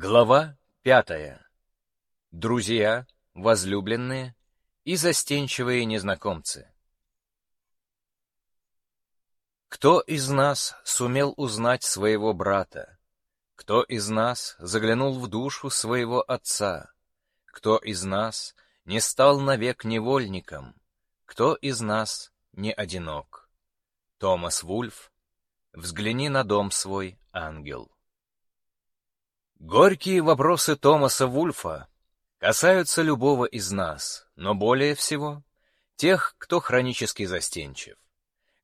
Глава пятая. Друзья, возлюбленные и застенчивые незнакомцы. Кто из нас сумел узнать своего брата? Кто из нас заглянул в душу своего отца? Кто из нас не стал навек невольником? Кто из нас не одинок? Томас Вульф, взгляни на дом свой, ангел. Горькие вопросы Томаса Вульфа касаются любого из нас, но более всего тех, кто хронически застенчив.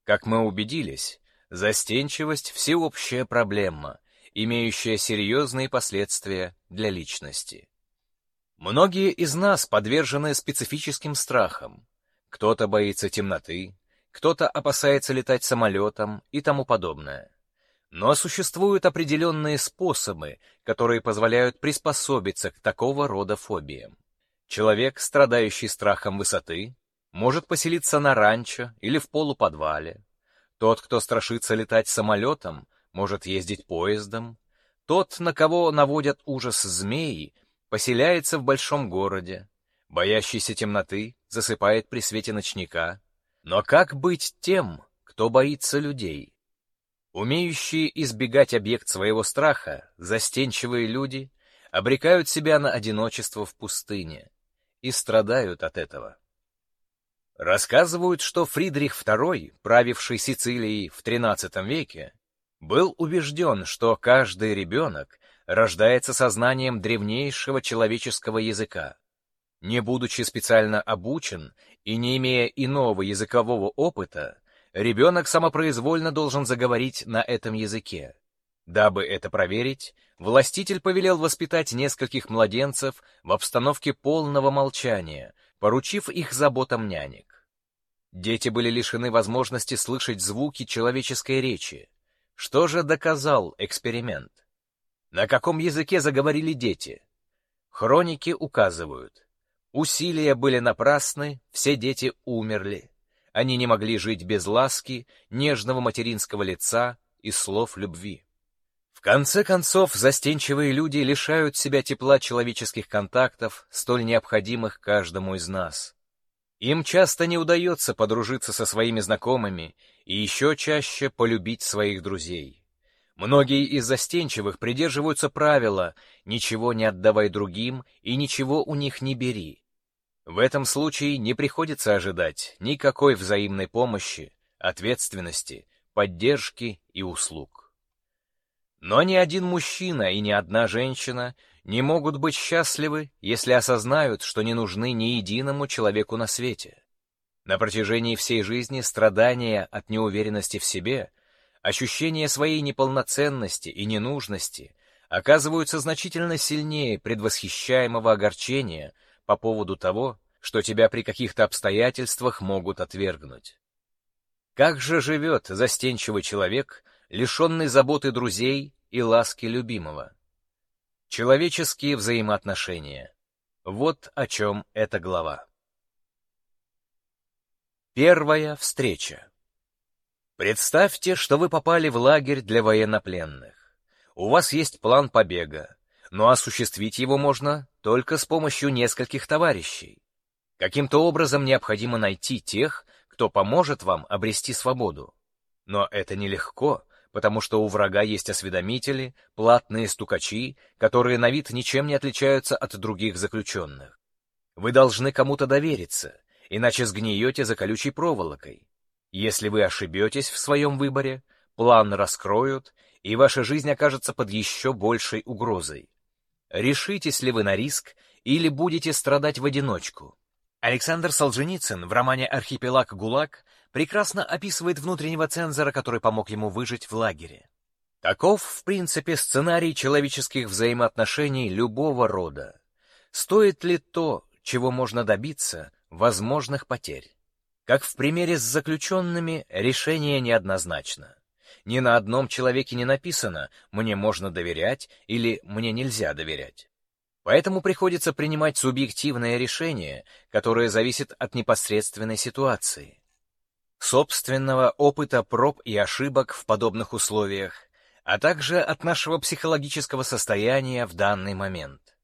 Как мы убедились, застенчивость — всеобщая проблема, имеющая серьезные последствия для личности. Многие из нас подвержены специфическим страхам. Кто-то боится темноты, кто-то опасается летать самолетом и тому подобное. Но существуют определенные способы, которые позволяют приспособиться к такого рода фобиям. Человек, страдающий страхом высоты, может поселиться на ранчо или в полуподвале. Тот, кто страшится летать самолетом, может ездить поездом. Тот, на кого наводят ужас змеи, поселяется в большом городе. Боящийся темноты засыпает при свете ночника. Но как быть тем, кто боится людей? Умеющие избегать объект своего страха, застенчивые люди обрекают себя на одиночество в пустыне и страдают от этого. Рассказывают, что Фридрих II, правивший Сицилией в XIII веке, был убежден, что каждый ребенок рождается сознанием древнейшего человеческого языка. Не будучи специально обучен и не имея иного языкового опыта, ребенок самопроизвольно должен заговорить на этом языке. Дабы это проверить, властитель повелел воспитать нескольких младенцев в обстановке полного молчания, поручив их заботам нянек. Дети были лишены возможности слышать звуки человеческой речи. Что же доказал эксперимент? На каком языке заговорили дети? Хроники указывают. Усилия были напрасны, все дети умерли. Они не могли жить без ласки, нежного материнского лица и слов любви. В конце концов, застенчивые люди лишают себя тепла человеческих контактов, столь необходимых каждому из нас. Им часто не удается подружиться со своими знакомыми и еще чаще полюбить своих друзей. Многие из застенчивых придерживаются правила «ничего не отдавай другим и ничего у них не бери». В этом случае не приходится ожидать никакой взаимной помощи, ответственности, поддержки и услуг. Но ни один мужчина и ни одна женщина не могут быть счастливы, если осознают, что не нужны ни единому человеку на свете. На протяжении всей жизни страдания от неуверенности в себе, ощущение своей неполноценности и ненужности оказываются значительно сильнее предвосхищаемого огорчения по поводу того, что тебя при каких-то обстоятельствах могут отвергнуть. Как же живет застенчивый человек, лишенный заботы друзей и ласки любимого? Человеческие взаимоотношения. Вот о чем эта глава. Первая встреча. Представьте, что вы попали в лагерь для военнопленных. У вас есть план побега, но осуществить его можно только с помощью нескольких товарищей. Каким-то образом необходимо найти тех, кто поможет вам обрести свободу. Но это нелегко, потому что у врага есть осведомители, платные стукачи, которые на вид ничем не отличаются от других заключенных. Вы должны кому-то довериться, иначе сгниете за колючей проволокой. Если вы ошибетесь в своем выборе, план раскроют, и ваша жизнь окажется под еще большей угрозой. Решитесь ли вы на риск или будете страдать в одиночку? Александр Солженицын в романе «Архипелаг ГУЛАГ» прекрасно описывает внутреннего цензора, который помог ему выжить в лагере. Таков, в принципе, сценарий человеческих взаимоотношений любого рода. Стоит ли то, чего можно добиться, возможных потерь? Как в примере с заключенными, решение неоднозначно. Ни на одном человеке не написано «мне можно доверять» или «мне нельзя доверять». Поэтому приходится принимать субъективное решение, которое зависит от непосредственной ситуации. Собственного опыта проб и ошибок в подобных условиях, а также от нашего психологического состояния в данный момент.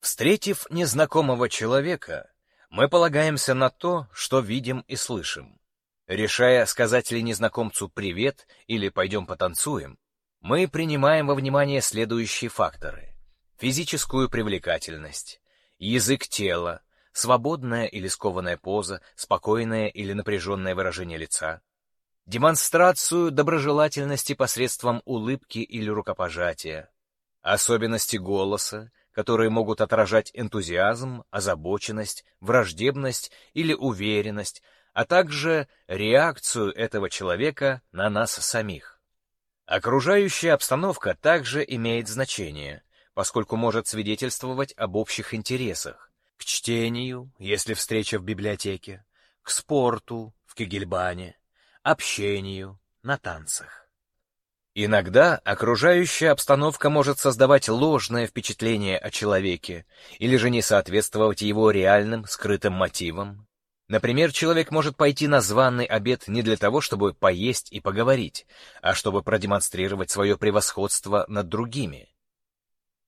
Встретив незнакомого человека, мы полагаемся на то, что видим и слышим. Решая, сказать ли незнакомцу «привет» или «пойдем потанцуем», мы принимаем во внимание следующие факторы. Физическую привлекательность, язык тела, свободная или скованная поза, спокойное или напряженное выражение лица, демонстрацию доброжелательности посредством улыбки или рукопожатия, особенности голоса, которые могут отражать энтузиазм, озабоченность, враждебность или уверенность, а также реакцию этого человека на нас самих. Окружающая обстановка также имеет значение, поскольку может свидетельствовать об общих интересах, к чтению, если встреча в библиотеке, к спорту, в кегельбане, общению, на танцах. Иногда окружающая обстановка может создавать ложное впечатление о человеке или же не соответствовать его реальным скрытым мотивам. Например, человек может пойти на званый обед не для того, чтобы поесть и поговорить, а чтобы продемонстрировать свое превосходство над другими.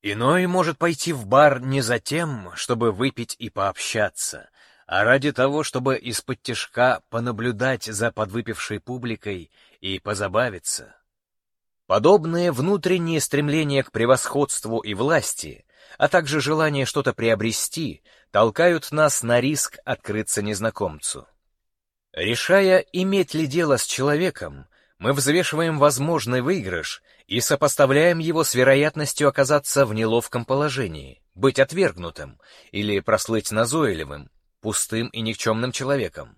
Иной может пойти в бар не за тем, чтобы выпить и пообщаться, а ради того, чтобы из-под тяжка понаблюдать за подвыпившей публикой и позабавиться. Подобные внутренние стремления к превосходству и власти, а также желание что-то приобрести, толкают нас на риск открыться незнакомцу. Решая, иметь ли дело с человеком, мы взвешиваем возможный выигрыш и сопоставляем его с вероятностью оказаться в неловком положении, быть отвергнутым или прослыть назойливым, пустым и никчемным человеком.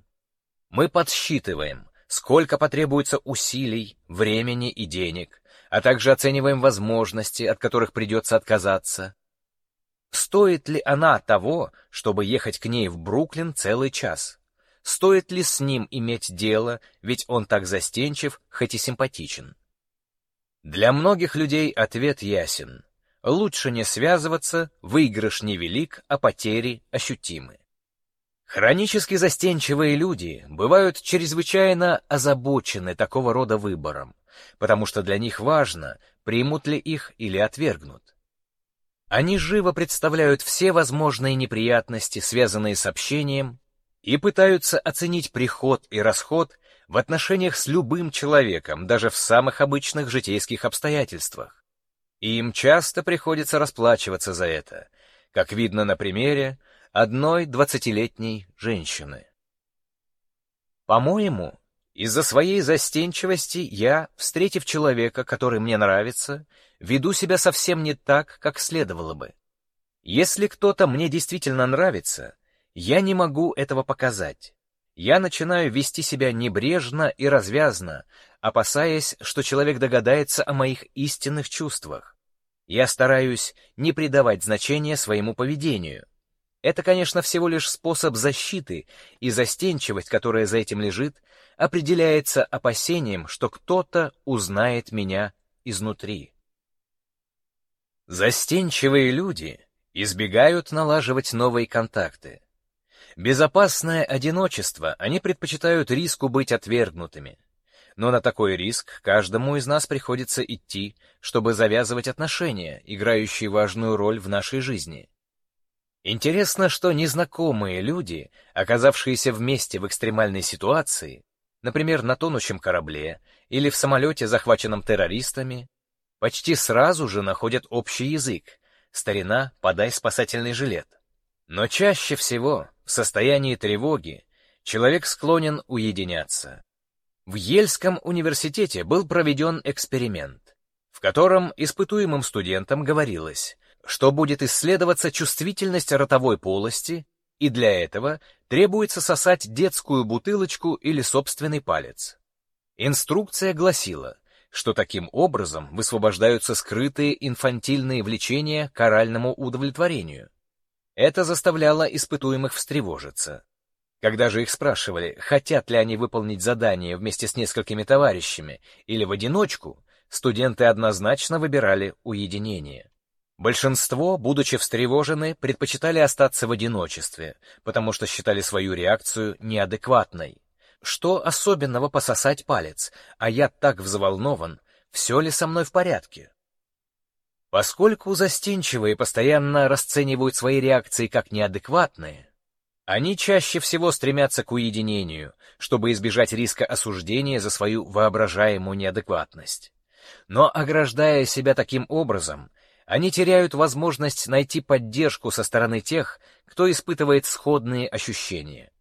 Мы подсчитываем, сколько потребуется усилий, времени и денег, а также оцениваем возможности, от которых придется отказаться. Стоит ли она того, чтобы ехать к ней в Бруклин целый час? Стоит ли с ним иметь дело, ведь он так застенчив, хоть и симпатичен? Для многих людей ответ ясен. Лучше не связываться, выигрыш невелик, а потери ощутимы. Хронически застенчивые люди бывают чрезвычайно озабочены такого рода выбором, потому что для них важно, примут ли их или отвергнут. Они живо представляют все возможные неприятности, связанные с общением, и пытаются оценить приход и расход в отношениях с любым человеком, даже в самых обычных житейских обстоятельствах. И им часто приходится расплачиваться за это, как видно на примере одной двадцатилетней женщины. По-моему, из-за своей застенчивости я, встретив человека, который мне нравится, веду себя совсем не так, как следовало бы. Если кто-то мне действительно нравится, я не могу этого показать. Я начинаю вести себя небрежно и развязно, опасаясь, что человек догадается о моих истинных чувствах. Я стараюсь не придавать значения своему поведению, это, конечно, всего лишь способ защиты, и застенчивость, которая за этим лежит, определяется опасением, что кто-то узнает меня изнутри. Застенчивые люди избегают налаживать новые контакты. Безопасное одиночество они предпочитают риску быть отвергнутыми. Но на такой риск каждому из нас приходится идти, чтобы завязывать отношения, играющие важную роль в нашей жизни. Интересно, что незнакомые люди, оказавшиеся вместе в экстремальной ситуации, например, на тонущем корабле или в самолете, захваченном террористами, почти сразу же находят общий язык. Старина, подай спасательный жилет. Но чаще всего, в состоянии тревоги, человек склонен уединяться. В Ельском университете был проведен эксперимент, в котором испытуемым студентам говорилось, что будет исследоваться чувствительность ротовой полости, и для этого требуется сосать детскую бутылочку или собственный палец. Инструкция гласила, что таким образом высвобождаются скрытые инфантильные влечения к оральному удовлетворению. Это заставляло испытуемых встревожиться. Когда же их спрашивали, хотят ли они выполнить задание вместе с несколькими товарищами или в одиночку, студенты однозначно выбирали уединение. Большинство, будучи встревожены, предпочитали остаться в одиночестве, потому что считали свою реакцию неадекватной. Что особенного пососать палец, а я так взволнован, все ли со мной в порядке. Поскольку застенчивые постоянно расценивают свои реакции как неадекватные, они чаще всего стремятся к уединению, чтобы избежать риска осуждения за свою воображаемую неадекватность. Но ограждая себя таким образом, они теряют возможность найти поддержку со стороны тех, кто испытывает сходные ощущения.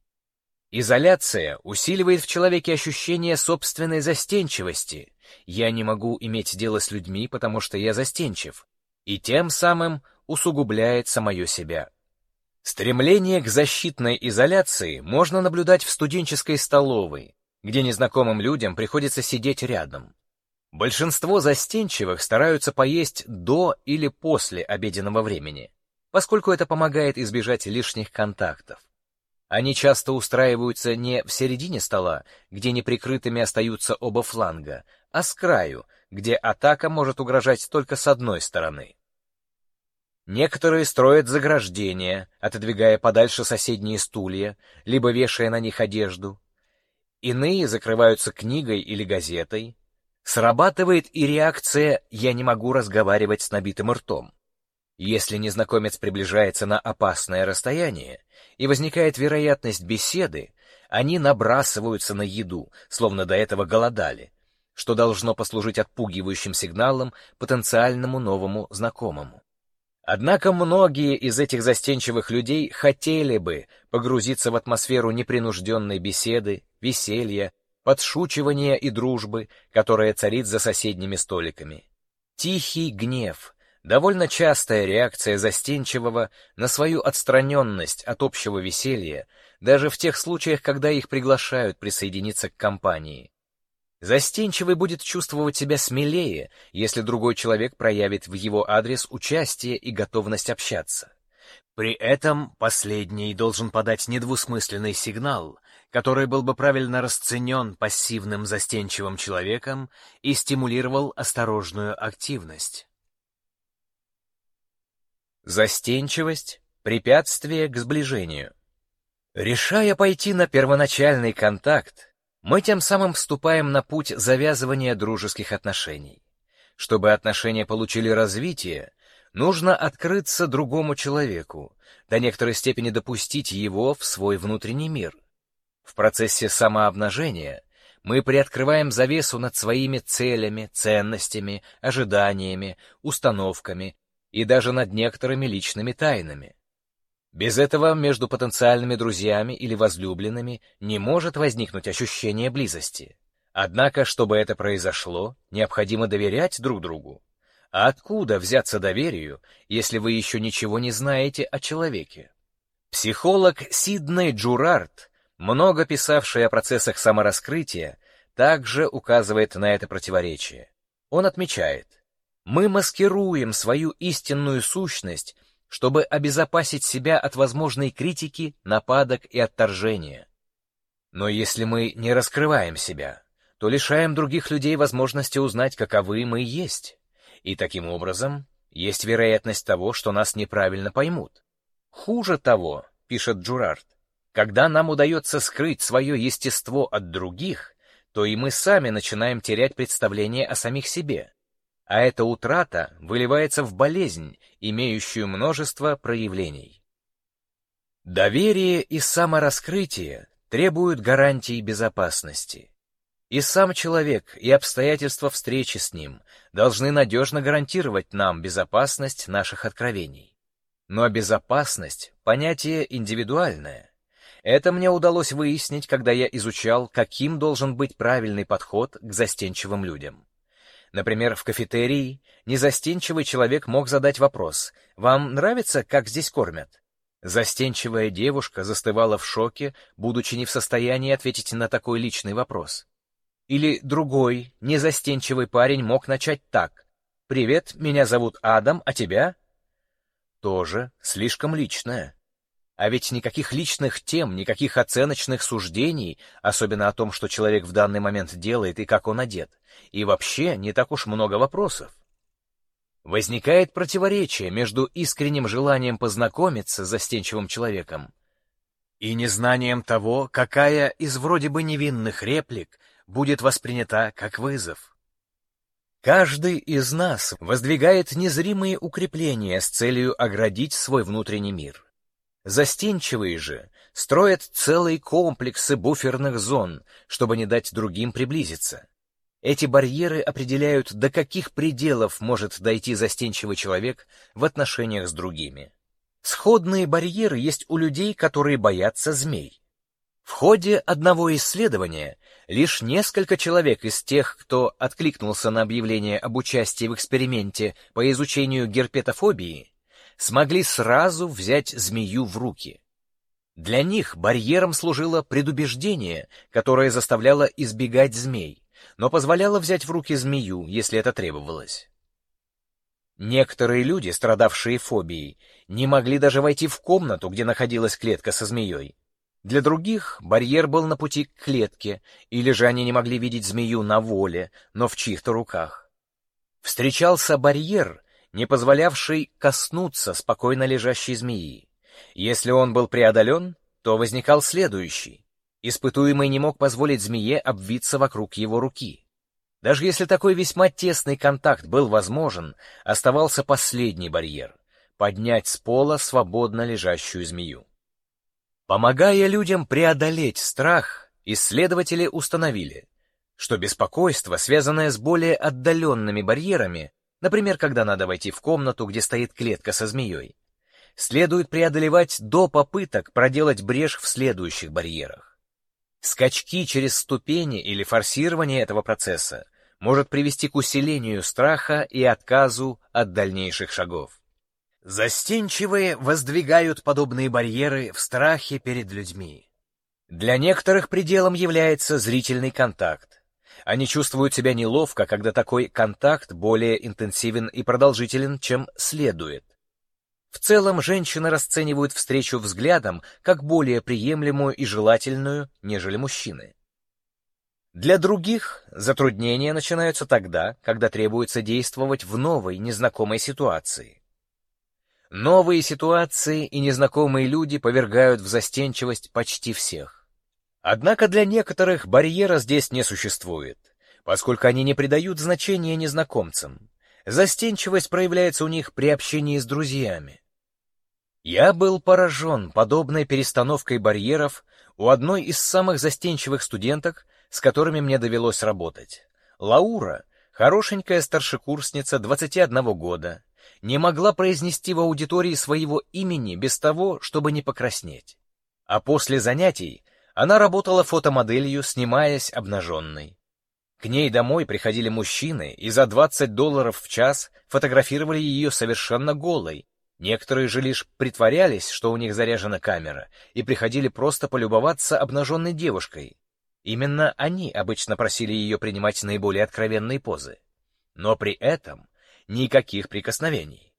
Изоляция усиливает в человеке ощущение собственной застенчивости. Я не могу иметь дело с людьми, потому что я застенчив, и тем самым усугубляет самое себя. Стремление к защитной изоляции можно наблюдать в студенческой столовой, где незнакомым людям приходится сидеть рядом. Большинство застенчивых стараются поесть до или после обеденного времени, поскольку это помогает избежать лишних контактов. Они часто устраиваются не в середине стола, где неприкрытыми остаются оба фланга, а с краю, где атака может угрожать только с одной стороны. Некоторые строят заграждения, отодвигая подальше соседние стулья, либо вешая на них одежду. Иные закрываются книгой или газетой. Срабатывает и реакция «я не могу разговаривать с набитым ртом». Если незнакомец приближается на опасное расстояние и возникает вероятность беседы, они набрасываются на еду, словно до этого голодали, что должно послужить отпугивающим сигналом потенциальному новому знакомому. Однако многие из этих застенчивых людей хотели бы погрузиться в атмосферу непринужденной беседы, веселья, подшучивания и дружбы, которая царит за соседними столиками. Тихий гнев, Довольно частая реакция застенчивого на свою отстраненность от общего веселья, даже в тех случаях, когда их приглашают присоединиться к компании. Застенчивый будет чувствовать себя смелее, если другой человек проявит в его адрес участие и готовность общаться. При этом последний должен подать недвусмысленный сигнал, который был бы правильно расценен пассивным застенчивым человеком и стимулировал осторожную активность. Застенчивость — препятствие к сближению. Решая пойти на первоначальный контакт, мы тем самым вступаем на путь завязывания дружеских отношений. Чтобы отношения получили развитие, нужно открыться другому человеку, до некоторой степени допустить его в свой внутренний мир. В процессе самообнажения мы приоткрываем завесу над своими целями, ценностями, ожиданиями, установками и даже над некоторыми личными тайнами. Без этого между потенциальными друзьями или возлюбленными не может возникнуть ощущение близости. Однако, чтобы это произошло, необходимо доверять друг другу. А откуда взяться доверию, если вы еще ничего не знаете о человеке? Психолог Сидней Джурард, много писавший о процессах самораскрытия, также указывает на это противоречие. Он отмечает, мы маскируем свою истинную сущность, чтобы обезопасить себя от возможной критики, нападок и отторжения. Но если мы не раскрываем себя, то лишаем других людей возможности узнать, каковы мы есть. И таким образом есть вероятность того, что нас неправильно поймут. Хуже того, пишет Джурард, когда нам удается скрыть свое естество от других, то и мы сами начинаем терять представление о самих себе а эта утрата выливается в болезнь, имеющую множество проявлений. Доверие и самораскрытие требуют гарантий безопасности. И сам человек, и обстоятельства встречи с ним должны надежно гарантировать нам безопасность наших откровений. Но безопасность — понятие индивидуальное. Это мне удалось выяснить, когда я изучал, каким должен быть правильный подход к застенчивым людям. Например, в кафетерии незастенчивый человек мог задать вопрос «Вам нравится, как здесь кормят?» Застенчивая девушка застывала в шоке, будучи не в состоянии ответить на такой личный вопрос. Или другой, незастенчивый парень мог начать так «Привет, меня зовут Адам, а тебя?» Тоже слишком личное. А ведь никаких личных тем, никаких оценочных суждений, особенно о том, что человек в данный момент делает и как он одет, и вообще не так уж много вопросов. Возникает противоречие между искренним желанием познакомиться с застенчивым человеком и незнанием того, какая из вроде бы невинных реплик будет воспринята как вызов. Каждый из нас воздвигает незримые укрепления с целью оградить свой внутренний мир. Застенчивые же строят целые комплексы буферных зон, чтобы не дать другим приблизиться. Эти барьеры определяют, до каких пределов может дойти застенчивый человек в отношениях с другими. Сходные барьеры есть у людей, которые боятся змей. В ходе одного исследования лишь несколько человек из тех, кто откликнулся на объявление об участии в эксперименте по изучению герпетофобии, смогли сразу взять змею в руки. Для них барьером служило предубеждение, которое заставляло избегать змей, но позволяло взять в руки змею, если это требовалось. Некоторые люди, страдавшие фобией, не могли даже войти в комнату, где находилась клетка со змеей. Для других барьер был на пути к клетке, или же они не могли видеть змею на воле, но в чьих-то руках. Встречался барьер, не позволявший коснуться спокойно лежащей змеи. Если он был преодолен, то возникал следующий. Испытуемый не мог позволить змее обвиться вокруг его руки. Даже если такой весьма тесный контакт был возможен, оставался последний барьер — поднять с пола свободно лежащую змею. Помогая людям преодолеть страх, исследователи установили, что беспокойство, связанное с более отдаленными барьерами, например, когда надо войти в комнату, где стоит клетка со змеей, следует преодолевать до попыток проделать брешь в следующих барьерах. Скачки через ступени или форсирование этого процесса может привести к усилению страха и отказу от дальнейших шагов. Застенчивые воздвигают подобные барьеры в страхе перед людьми. Для некоторых пределом является зрительный контакт. Они чувствуют себя неловко, когда такой контакт более интенсивен и продолжителен, чем следует. В целом, женщины расценивают встречу взглядом как более приемлемую и желательную, нежели мужчины. Для других затруднения начинаются тогда, когда требуется действовать в новой, незнакомой ситуации. Новые ситуации и незнакомые люди повергают в застенчивость почти всех. Однако для некоторых барьера здесь не существует, поскольку они не придают значения незнакомцам. Застенчивость проявляется у них при общении с друзьями. Я был поражен подобной перестановкой барьеров у одной из самых застенчивых студенток, с которыми мне довелось работать. Лаура, хорошенькая старшекурсница 21 года, не могла произнести в аудитории своего имени без того, чтобы не покраснеть. А после занятий она работала фотомоделью, снимаясь обнаженной. К ней домой приходили мужчины и за 20 долларов в час фотографировали ее совершенно голой, Некоторые же лишь притворялись, что у них заряжена камера, и приходили просто полюбоваться обнаженной девушкой. Именно они обычно просили ее принимать наиболее откровенные позы. Но при этом никаких прикосновений.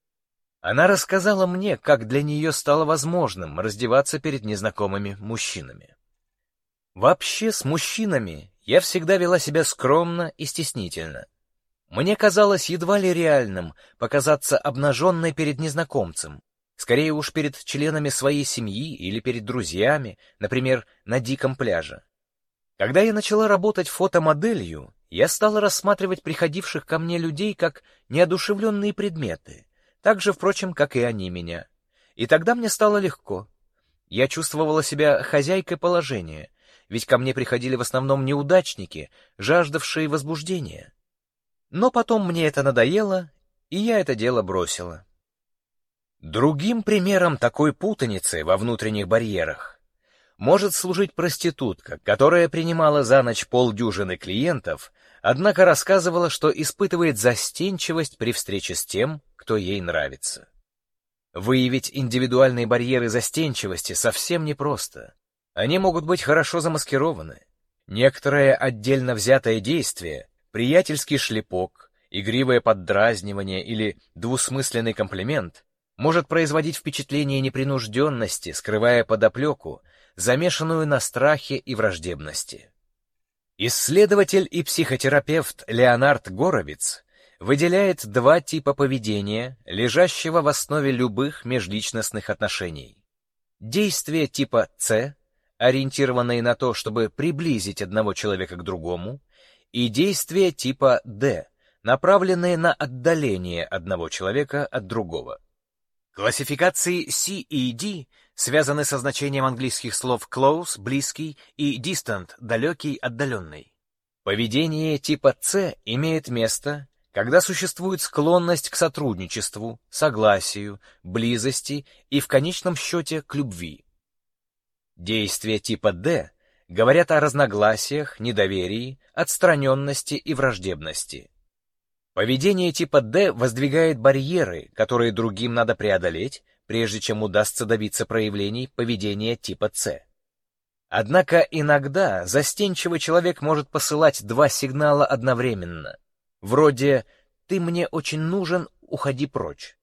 Она рассказала мне, как для нее стало возможным раздеваться перед незнакомыми мужчинами. Вообще с мужчинами я всегда вела себя скромно и стеснительно. Мне казалось едва ли реальным показаться обнаженной перед незнакомцем, скорее уж перед членами своей семьи или перед друзьями, например, на диком пляже. Когда я начала работать фотомоделью, я стала рассматривать приходивших ко мне людей как неодушевленные предметы, так же, впрочем, как и они меня. И тогда мне стало легко. Я чувствовала себя хозяйкой положения, ведь ко мне приходили в основном неудачники, жаждавшие возбуждения. Но потом мне это надоело, и я это дело бросила. Другим примером такой путаницы во внутренних барьерах может служить проститутка, которая принимала за ночь полдюжины клиентов, однако рассказывала, что испытывает застенчивость при встрече с тем, кто ей нравится. Выявить индивидуальные барьеры застенчивости совсем непросто. Они могут быть хорошо замаскированы. Некоторое отдельно взятое действие Приятельский шлепок, игривое поддразнивание или двусмысленный комплимент может производить впечатление непринужденности, скрывая подоплеку, замешанную на страхе и враждебности. Исследователь и психотерапевт Леонард Горовиц выделяет два типа поведения, лежащего в основе любых межличностных отношений. Действия типа С, ориентированные на то, чтобы приблизить одного человека к другому, и действия типа D, направленные на отдаление одного человека от другого. Классификации C и D связаны со значением английских слов close — близкий и distant — далекий, отдаленный. Поведение типа C имеет место, когда существует склонность к сотрудничеству, согласию, близости и в конечном счете к любви. Действия типа D говорят о разногласиях, недоверии, отстраненности и враждебности. Поведение типа D воздвигает барьеры, которые другим надо преодолеть, прежде чем удастся добиться проявлений поведения типа C. Однако иногда застенчивый человек может посылать два сигнала одновременно, вроде «ты мне очень нужен, уходи прочь».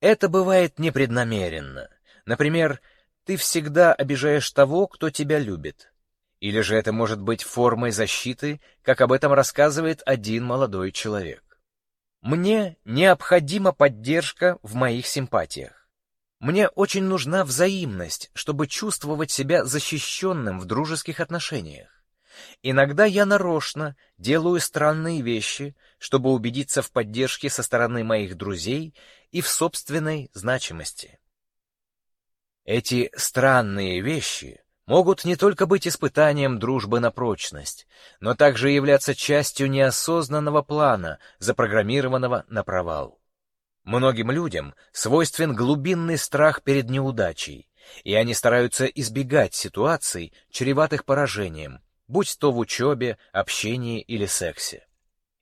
Это бывает непреднамеренно. Например, «ты всегда обижаешь того, кто тебя любит». Или же это может быть формой защиты, как об этом рассказывает один молодой человек. Мне необходима поддержка в моих симпатиях. Мне очень нужна взаимность, чтобы чувствовать себя защищенным в дружеских отношениях. Иногда я нарочно делаю странные вещи, чтобы убедиться в поддержке со стороны моих друзей и в собственной значимости. Эти странные вещи могут не только быть испытанием дружбы на прочность, но также являться частью неосознанного плана, запрограммированного на провал. Многим людям свойствен глубинный страх перед неудачей, и они стараются избегать ситуаций, чреватых поражением, будь то в учебе, общении или сексе.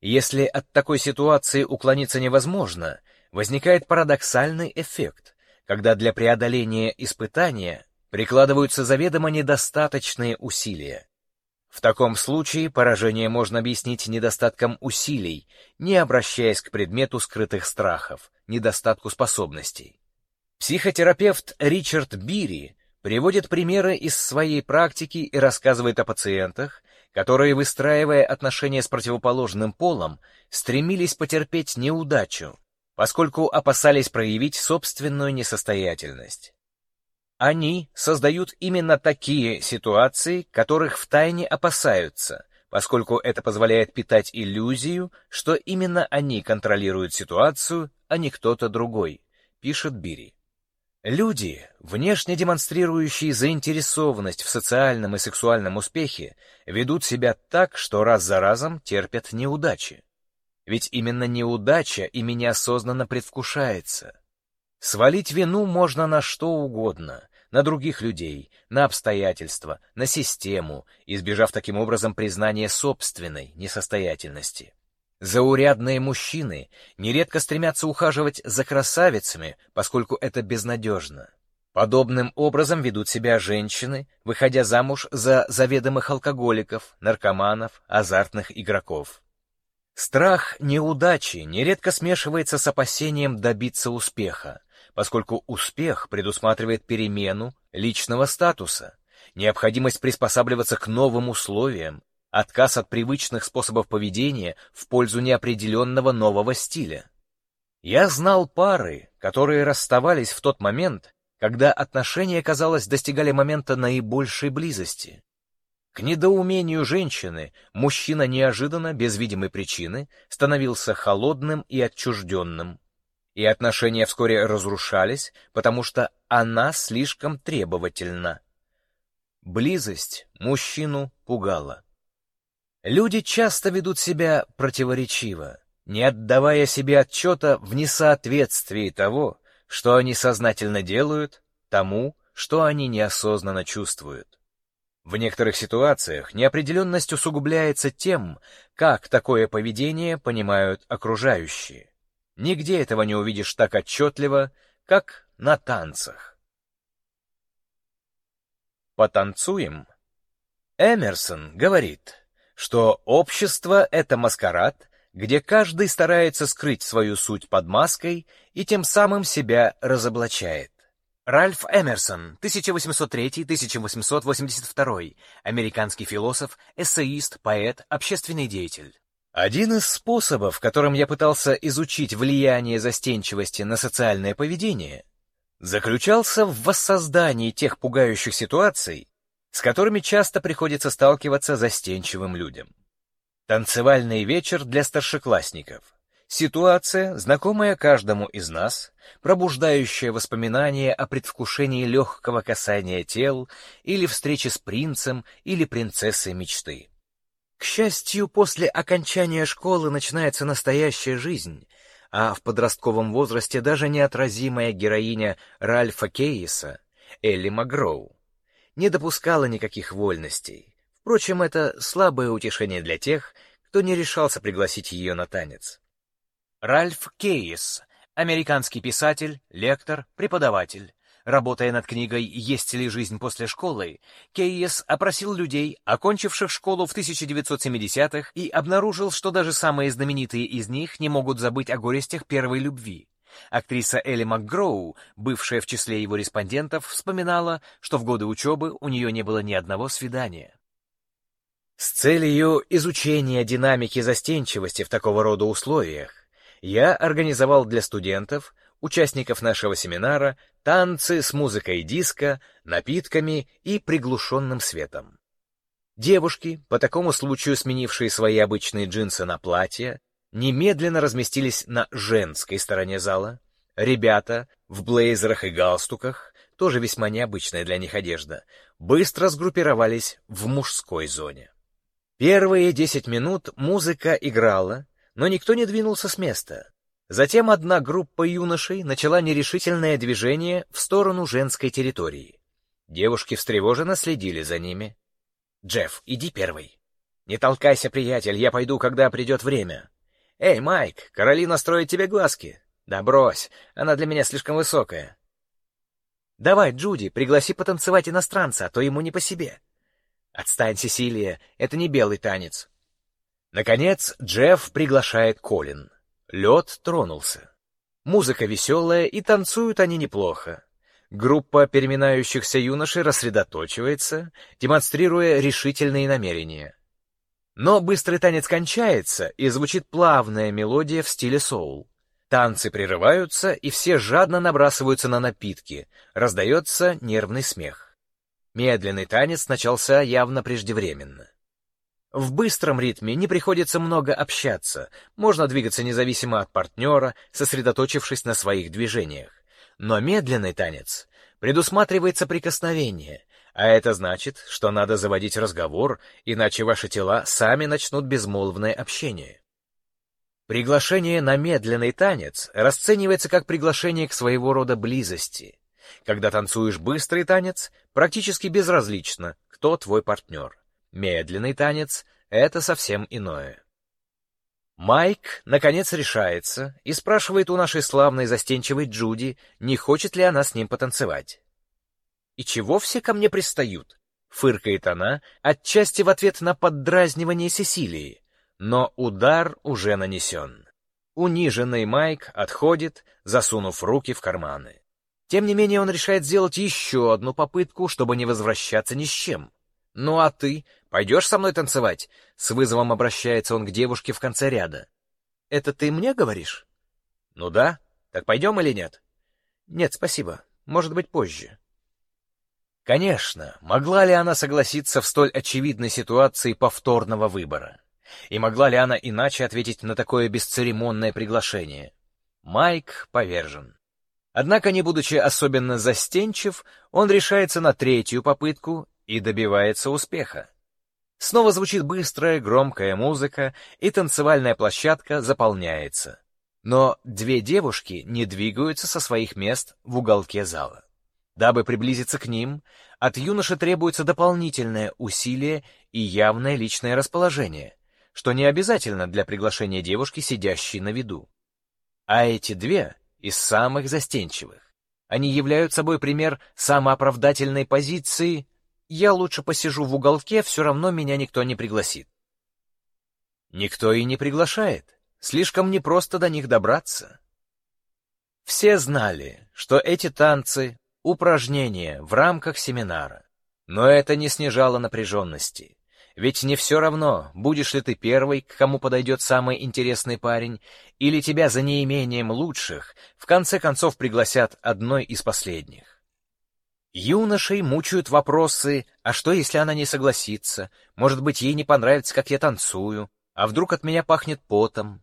Если от такой ситуации уклониться невозможно, возникает парадоксальный эффект, когда для преодоления испытания прикладываются заведомо недостаточные усилия. В таком случае поражение можно объяснить недостатком усилий, не обращаясь к предмету скрытых страхов, недостатку способностей. Психотерапевт Ричард Бири приводит примеры из своей практики и рассказывает о пациентах, которые, выстраивая отношения с противоположным полом, стремились потерпеть неудачу, поскольку опасались проявить собственную несостоятельность. Они создают именно такие ситуации, которых втайне опасаются, поскольку это позволяет питать иллюзию, что именно они контролируют ситуацию, а не кто-то другой, пишет Бири. Люди, внешне демонстрирующие заинтересованность в социальном и сексуальном успехе, ведут себя так, что раз за разом терпят неудачи. Ведь именно неудача ими неосознанно предвкушается. Свалить вину можно на что угодно, на других людей, на обстоятельства, на систему, избежав таким образом признания собственной несостоятельности. Заурядные мужчины нередко стремятся ухаживать за красавицами, поскольку это безнадежно. Подобным образом ведут себя женщины, выходя замуж за заведомых алкоголиков, наркоманов, азартных игроков. Страх неудачи нередко смешивается с опасением добиться успеха поскольку успех предусматривает перемену личного статуса, необходимость приспосабливаться к новым условиям, отказ от привычных способов поведения в пользу неопределенного нового стиля. Я знал пары, которые расставались в тот момент, когда отношения, казалось, достигали момента наибольшей близости. К недоумению женщины мужчина неожиданно, без видимой причины, становился холодным и отчужденным, и отношения вскоре разрушались, потому что она слишком требовательна. Близость мужчину пугала. Люди часто ведут себя противоречиво, не отдавая себе отчета в несоответствии того, что они сознательно делают, тому, что они неосознанно чувствуют. В некоторых ситуациях неопределенность усугубляется тем, как такое поведение понимают окружающие. Нигде этого не увидишь так отчетливо, как на танцах. Потанцуем? Эмерсон говорит, что общество — это маскарад, где каждый старается скрыть свою суть под маской и тем самым себя разоблачает. Ральф Эмерсон, 1803-1882, американский философ, эссеист, поэт, общественный деятель. Один из способов, которым я пытался изучить влияние застенчивости на социальное поведение, заключался в воссоздании тех пугающих ситуаций, с которыми часто приходится сталкиваться застенчивым людям. Танцевальный вечер для старшеклассников. Ситуация, знакомая каждому из нас, пробуждающая воспоминания о предвкушении легкого касания тел или встречи с принцем или принцессой мечты. К счастью, после окончания школы начинается настоящая жизнь, а в подростковом возрасте даже неотразимая героиня Ральфа Кейса, Элли Магроу, не допускала никаких вольностей. Впрочем, это слабое утешение для тех, кто не решался пригласить ее на танец. Ральф Кейс, американский писатель, лектор, преподаватель. Работая над книгой «Есть ли жизнь после школы», Кейс опросил людей, окончивших школу в 1970-х, и обнаружил, что даже самые знаменитые из них не могут забыть о горестях первой любви. Актриса Элли МакГроу, бывшая в числе его респондентов, вспоминала, что в годы учебы у нее не было ни одного свидания. С целью изучения динамики застенчивости в такого рода условиях я организовал для студентов, участников нашего семинара, танцы с музыкой диско, напитками и приглушенным светом. Девушки, по такому случаю сменившие свои обычные джинсы на платья, немедленно разместились на женской стороне зала. Ребята в блейзерах и галстуках, тоже весьма необычная для них одежда, быстро сгруппировались в мужской зоне. Первые десять минут музыка играла, но никто не двинулся с места. Затем одна группа юношей начала нерешительное движение в сторону женской территории. Девушки встревоженно следили за ними. «Джефф, иди первый». «Не толкайся, приятель, я пойду, когда придет время». «Эй, Майк, Каролина строит тебе глазки». «Да брось, она для меня слишком высокая». «Давай, Джуди, пригласи потанцевать иностранца, а то ему не по себе». «Отстань, Сесилия, это не белый танец». Наконец, Джефф приглашает Колин. Лед тронулся. Музыка веселая, и танцуют они неплохо. Группа переминающихся юношей рассредоточивается, демонстрируя решительные намерения. Но быстрый танец кончается, и звучит плавная мелодия в стиле соул. Танцы прерываются, и все жадно набрасываются на напитки. Раздается нервный смех. Медленный танец начался явно преждевременно. В быстром ритме не приходится много общаться, можно двигаться независимо от партнера, сосредоточившись на своих движениях. Но медленный танец предусматривается прикосновение, а это значит, что надо заводить разговор, иначе ваши тела сами начнут безмолвное общение. Приглашение на медленный танец расценивается как приглашение к своего рода близости. Когда танцуешь быстрый танец, практически безразлично, кто твой партнер. Медленный танец — это совсем иное. Майк, наконец, решается и спрашивает у нашей славной застенчивой Джуди, не хочет ли она с ним потанцевать. «И чего все ко мне пристают?» — фыркает она, отчасти в ответ на поддразнивание Сесилии. Но удар уже нанесен. Униженный Майк отходит, засунув руки в карманы. Тем не менее он решает сделать еще одну попытку, чтобы не возвращаться ни с чем. «Ну а ты? Пойдешь со мной танцевать?» С вызовом обращается он к девушке в конце ряда. «Это ты мне говоришь?» «Ну да. Так пойдем или нет?» «Нет, спасибо. Может быть, позже». Конечно, могла ли она согласиться в столь очевидной ситуации повторного выбора? И могла ли она иначе ответить на такое бесцеремонное приглашение? Майк повержен. Однако, не будучи особенно застенчив, он решается на третью попытку и добивается успеха. Снова звучит быстрая, громкая музыка, и танцевальная площадка заполняется. Но две девушки не двигаются со своих мест в уголке зала. Дабы приблизиться к ним, от юноши требуется дополнительное усилие и явное личное расположение, что не обязательно для приглашения девушки, сидящей на виду. А эти две из самых застенчивых. Они являются собой пример самооправдательной позиции я лучше посижу в уголке, все равно меня никто не пригласит. Никто и не приглашает. Слишком непросто до них добраться. Все знали, что эти танцы — упражнения в рамках семинара. Но это не снижало напряженности. Ведь не все равно, будешь ли ты первый, к кому подойдет самый интересный парень, или тебя за неимением лучших в конце концов пригласят одной из последних. Юношей мучают вопросы, а что, если она не согласится? Может быть, ей не понравится, как я танцую? А вдруг от меня пахнет потом?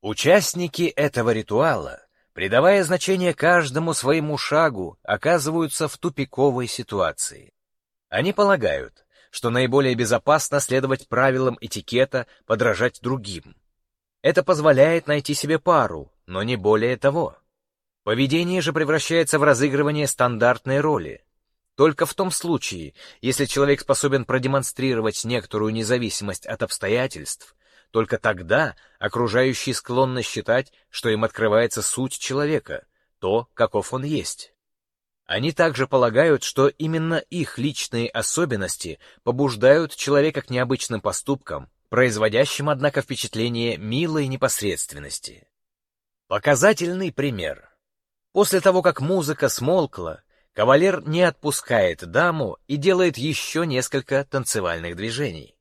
Участники этого ритуала, придавая значение каждому своему шагу, оказываются в тупиковой ситуации. Они полагают, что наиболее безопасно следовать правилам этикета, подражать другим. Это позволяет найти себе пару, но не более того. Поведение же превращается в разыгрывание стандартной роли. Только в том случае, если человек способен продемонстрировать некоторую независимость от обстоятельств, только тогда окружающие склонны считать, что им открывается суть человека, то, каков он есть. Они также полагают, что именно их личные особенности побуждают человека к необычным поступкам, производящим, однако, впечатление милой непосредственности. Показательный пример. После того, как музыка смолкла, кавалер не отпускает даму и делает еще несколько танцевальных движений.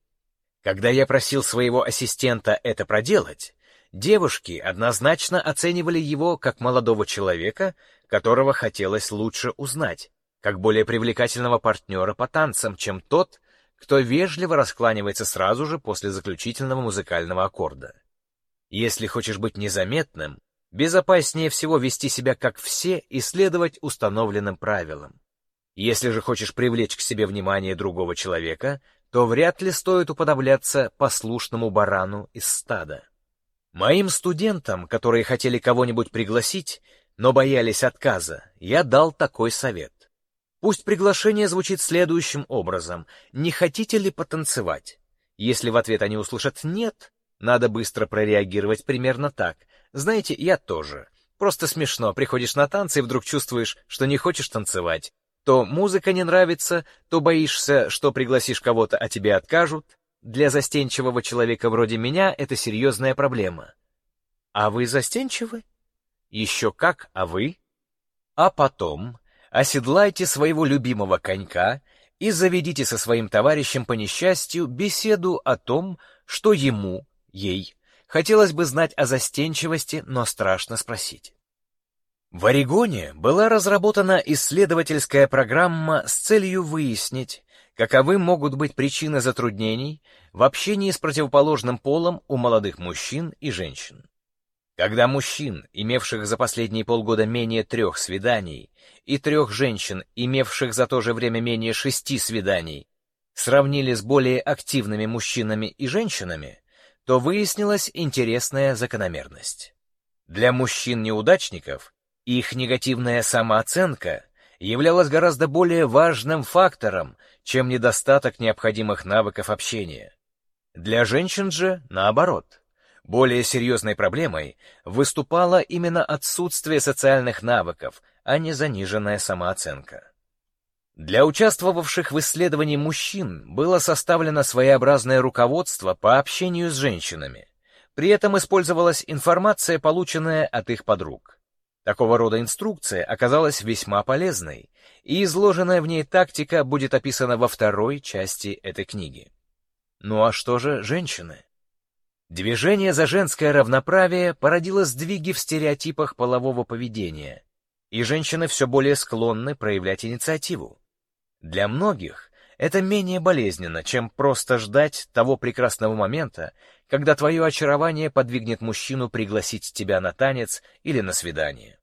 Когда я просил своего ассистента это проделать, девушки однозначно оценивали его как молодого человека, которого хотелось лучше узнать, как более привлекательного партнера по танцам, чем тот, кто вежливо раскланивается сразу же после заключительного музыкального аккорда. Если хочешь быть незаметным, безопаснее всего вести себя как все и следовать установленным правилам. Если же хочешь привлечь к себе внимание другого человека, то вряд ли стоит уподобляться послушному барану из стада. Моим студентам, которые хотели кого-нибудь пригласить, но боялись отказа, я дал такой совет. Пусть приглашение звучит следующим образом. «Не хотите ли потанцевать?» Если в ответ они услышат «нет», надо быстро прореагировать примерно так. «Знаете, я тоже. Просто смешно, приходишь на танцы и вдруг чувствуешь, что не хочешь танцевать. То музыка не нравится, то боишься, что пригласишь кого-то, а тебе откажут. Для застенчивого человека вроде меня это серьезная проблема. А вы застенчивы? Еще как, а вы? А потом оседлайте своего любимого конька и заведите со своим товарищем по несчастью беседу о том, что ему, ей, хотелось бы знать о застенчивости, но страшно спросить. В Орегоне была разработана исследовательская программа с целью выяснить, каковы могут быть причины затруднений в общении с противоположным полом у молодых мужчин и женщин. Когда мужчин, имевших за последние полгода менее трех свиданий, и трех женщин, имевших за то же время менее шести свиданий, сравнили с более активными мужчинами и женщинами, то выяснилась интересная закономерность. Для мужчин-неудачников их негативная самооценка являлась гораздо более важным фактором, чем недостаток необходимых навыков общения. Для женщин же наоборот – более серьезной проблемой выступало именно отсутствие социальных навыков, а не заниженная самооценка. Для участвовавших в исследовании мужчин было составлено своеобразное руководство по общению с женщинами. При этом использовалась информация, полученная от их подруг. Такого рода инструкция оказалась весьма полезной, и изложенная в ней тактика будет описана во второй части этой книги. Ну а что же женщины? Движение за женское равноправие породило сдвиги в стереотипах полового поведения, и женщины все более склонны проявлять инициативу. Для многих это менее болезненно, чем просто ждать того прекрасного момента, когда твое очарование подвигнет мужчину пригласить тебя на танец или на свидание.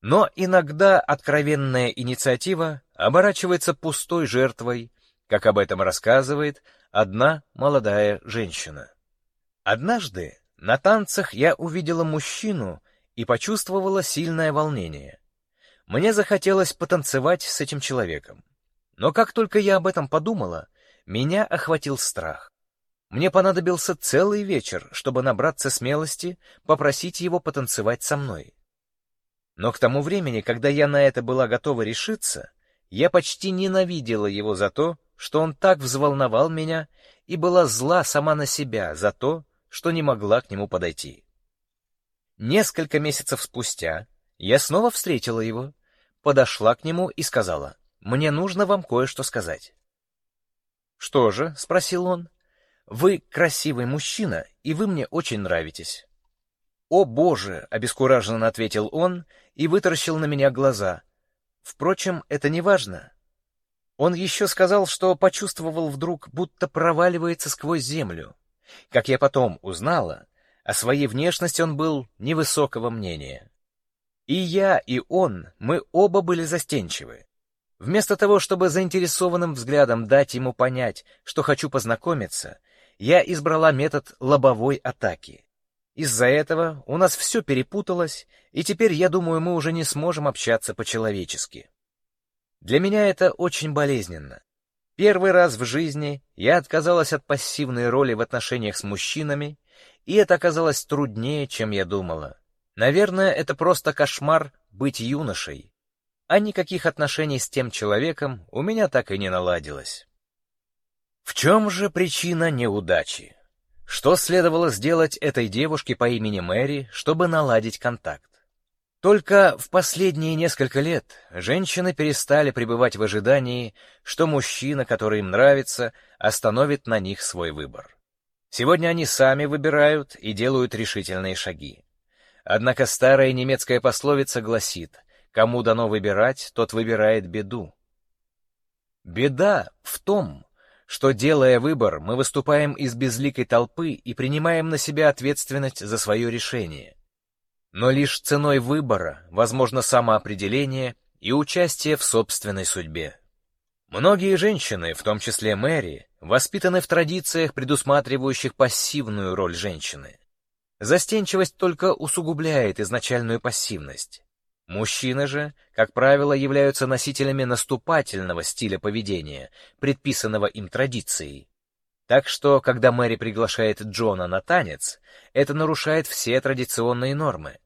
Но иногда откровенная инициатива оборачивается пустой жертвой, как об этом рассказывает одна молодая женщина. Однажды на танцах я увидела мужчину и почувствовала сильное волнение. Мне захотелось потанцевать с этим человеком. Но как только я об этом подумала, меня охватил страх. Мне понадобился целый вечер, чтобы набраться смелости попросить его потанцевать со мной. Но к тому времени, когда я на это была готова решиться, я почти ненавидела его за то, что он так взволновал меня, и была зла сама на себя за то, что не могла к нему подойти. Несколько месяцев спустя я снова встретила его, подошла к нему и сказала, «Мне нужно вам кое-что сказать». «Что же?» — спросил он. «Вы красивый мужчина, и вы мне очень нравитесь». «О, Боже!» — обескураженно ответил он и вытаращил на меня глаза. Впрочем, это не важно. Он еще сказал, что почувствовал вдруг, будто проваливается сквозь землю. Как я потом узнала, о своей внешности он был невысокого мнения. И я, и он, мы оба были застенчивы. Вместо того, чтобы заинтересованным взглядом дать ему понять, что хочу познакомиться, я избрала метод лобовой атаки. Из-за этого у нас все перепуталось, и теперь, я думаю, мы уже не сможем общаться по-человечески. Для меня это очень болезненно. Первый раз в жизни я отказалась от пассивной роли в отношениях с мужчинами, и это оказалось труднее, чем я думала. Наверное, это просто кошмар быть юношей, а никаких отношений с тем человеком у меня так и не наладилось. В чем же причина неудачи? Что следовало сделать этой девушке по имени Мэри, чтобы наладить контакт? Только в последние несколько лет женщины перестали пребывать в ожидании, что мужчина, который им нравится, остановит на них свой выбор. Сегодня они сами выбирают и делают решительные шаги. Однако старая немецкая пословица гласит «Кому дано выбирать, тот выбирает беду». Беда в том, что, делая выбор, мы выступаем из безликой толпы и принимаем на себя ответственность за свое решение — но лишь ценой выбора возможно самоопределение и участие в собственной судьбе. Многие женщины, в том числе Мэри, воспитаны в традициях, предусматривающих пассивную роль женщины. Застенчивость только усугубляет изначальную пассивность. Мужчины же, как правило, являются носителями наступательного стиля поведения, предписанного им традицией. Так что, когда Мэри приглашает Джона на танец, это нарушает все традиционные нормы.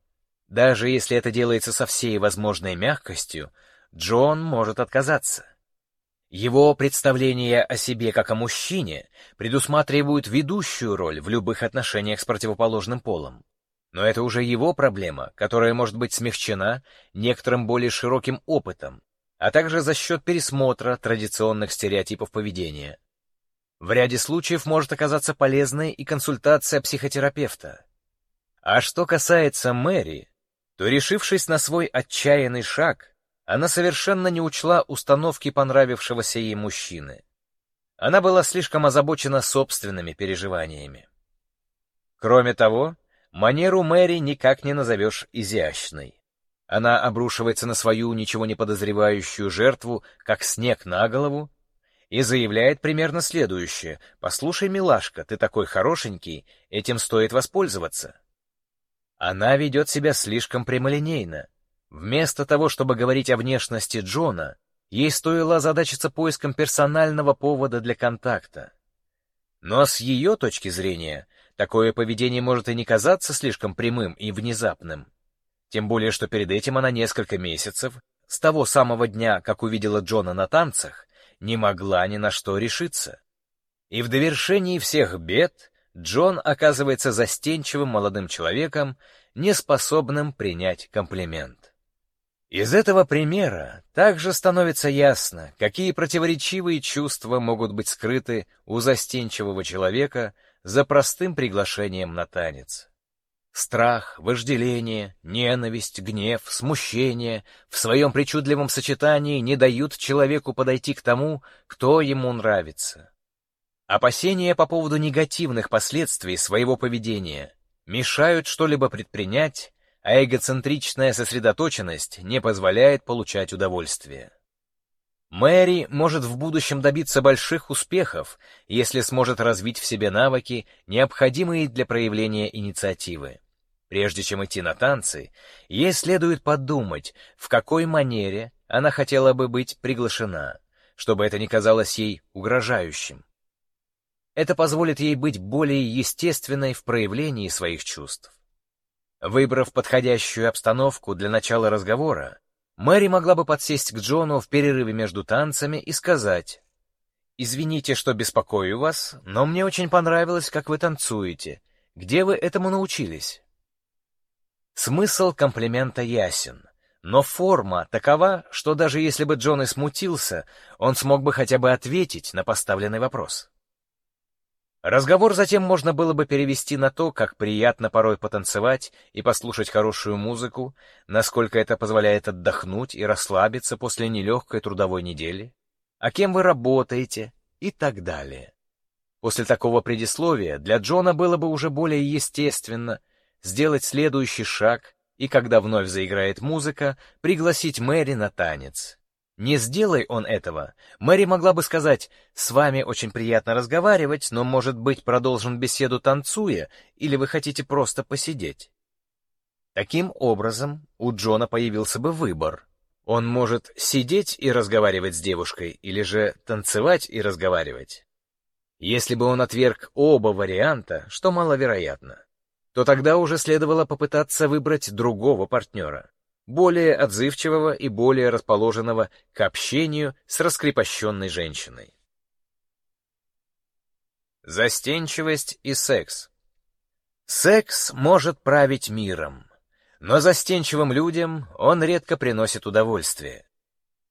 Даже если это делается со всей возможной мягкостью, Джон может отказаться. Его представления о себе как о мужчине предусматривают ведущую роль в любых отношениях с противоположным полом. Но это уже его проблема, которая может быть смягчена некоторым более широким опытом, а также за счет пересмотра традиционных стереотипов поведения. В ряде случаев может оказаться полезной и консультация психотерапевта. А что касается Мэри, то, решившись на свой отчаянный шаг, она совершенно не учла установки понравившегося ей мужчины. Она была слишком озабочена собственными переживаниями. Кроме того, манеру Мэри никак не назовешь изящной. Она обрушивается на свою ничего не подозревающую жертву, как снег на голову, и заявляет примерно следующее. «Послушай, милашка, ты такой хорошенький, этим стоит воспользоваться». Она ведет себя слишком прямолинейно. Вместо того, чтобы говорить о внешности Джона, ей стоило озадачиться поиском персонального повода для контакта. Но с ее точки зрения, такое поведение может и не казаться слишком прямым и внезапным. Тем более, что перед этим она несколько месяцев, с того самого дня, как увидела Джона на танцах, не могла ни на что решиться. И в довершении всех бед Джон оказывается застенчивым молодым человеком, неспособным принять комплимент. Из этого примера также становится ясно, какие противоречивые чувства могут быть скрыты у застенчивого человека за простым приглашением на танец. Страх, вожделение, ненависть, гнев, смущение в своем причудливом сочетании не дают человеку подойти к тому, кто ему нравится. Опасения по поводу негативных последствий своего поведения мешают что-либо предпринять, а эгоцентричная сосредоточенность не позволяет получать удовольствие. Мэри может в будущем добиться больших успехов, если сможет развить в себе навыки, необходимые для проявления инициативы. Прежде чем идти на танцы, ей следует подумать, в какой манере она хотела бы быть приглашена, чтобы это не казалось ей угрожающим. Это позволит ей быть более естественной в проявлении своих чувств. Выбрав подходящую обстановку для начала разговора, Мэри могла бы подсесть к Джону в перерыве между танцами и сказать, «Извините, что беспокою вас, но мне очень понравилось, как вы танцуете. Где вы этому научились?» Смысл комплимента ясен, но форма такова, что даже если бы Джон и смутился, он смог бы хотя бы ответить на поставленный вопрос. Разговор затем можно было бы перевести на то, как приятно порой потанцевать и послушать хорошую музыку, насколько это позволяет отдохнуть и расслабиться после нелегкой трудовой недели, а кем вы работаете и так далее. После такого предисловия для Джона было бы уже более естественно сделать следующий шаг и, когда вновь заиграет музыка, пригласить Мэри на танец. Не сделай он этого, Мэри могла бы сказать, «С вами очень приятно разговаривать, но, может быть, продолжим беседу танцуя, или вы хотите просто посидеть?» Таким образом, у Джона появился бы выбор. Он может сидеть и разговаривать с девушкой, или же танцевать и разговаривать. Если бы он отверг оба варианта, что маловероятно, то тогда уже следовало попытаться выбрать другого партнера более отзывчивого и более расположенного к общению с раскрепощенной женщиной. Застенчивость и секс. Секс может править миром, но застенчивым людям он редко приносит удовольствие.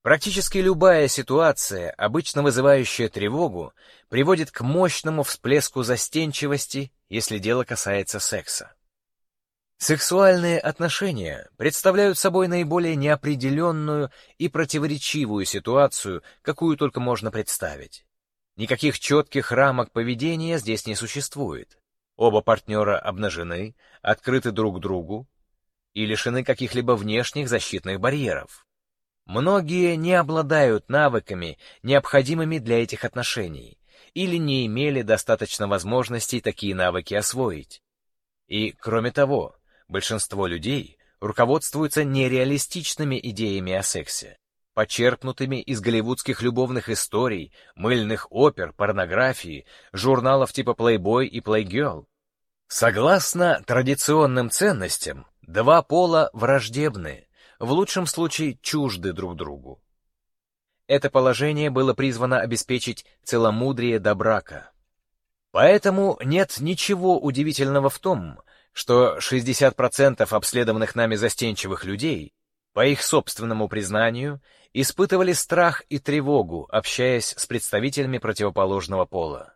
Практически любая ситуация, обычно вызывающая тревогу, приводит к мощному всплеску застенчивости, если дело касается секса. Сексуальные отношения представляют собой наиболее неопределенную и противоречивую ситуацию, какую только можно представить. Никаких четких рамок поведения здесь не существует. Оба партнера обнажены, открыты друг другу и лишены каких-либо внешних защитных барьеров. Многие не обладают навыками, необходимыми для этих отношений, или не имели достаточно возможностей такие навыки освоить. И, кроме того, Большинство людей руководствуются нереалистичными идеями о сексе, почерпнутыми из голливудских любовных историй, мыльных опер, порнографии, журналов типа Playboy и Playgirl. Согласно традиционным ценностям, два пола враждебны, в лучшем случае чужды друг другу. Это положение было призвано обеспечить целомудрие до брака. Поэтому нет ничего удивительного в том, что 60% обследованных нами застенчивых людей, по их собственному признанию, испытывали страх и тревогу, общаясь с представителями противоположного пола.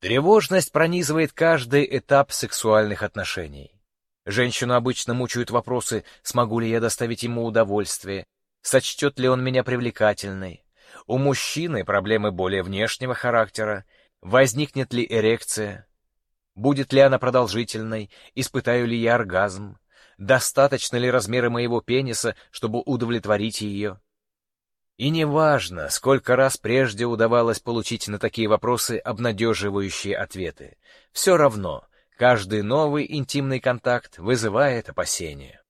Тревожность пронизывает каждый этап сексуальных отношений. Женщину обычно мучают вопросы, смогу ли я доставить ему удовольствие, сочтет ли он меня привлекательной. У мужчины проблемы более внешнего характера, возникнет ли эрекция, Будет ли она продолжительной? Испытаю ли я оргазм? Достаточно ли размера моего пениса, чтобы удовлетворить ее? И неважно, сколько раз прежде удавалось получить на такие вопросы обнадеживающие ответы. Все равно, каждый новый интимный контакт вызывает опасения.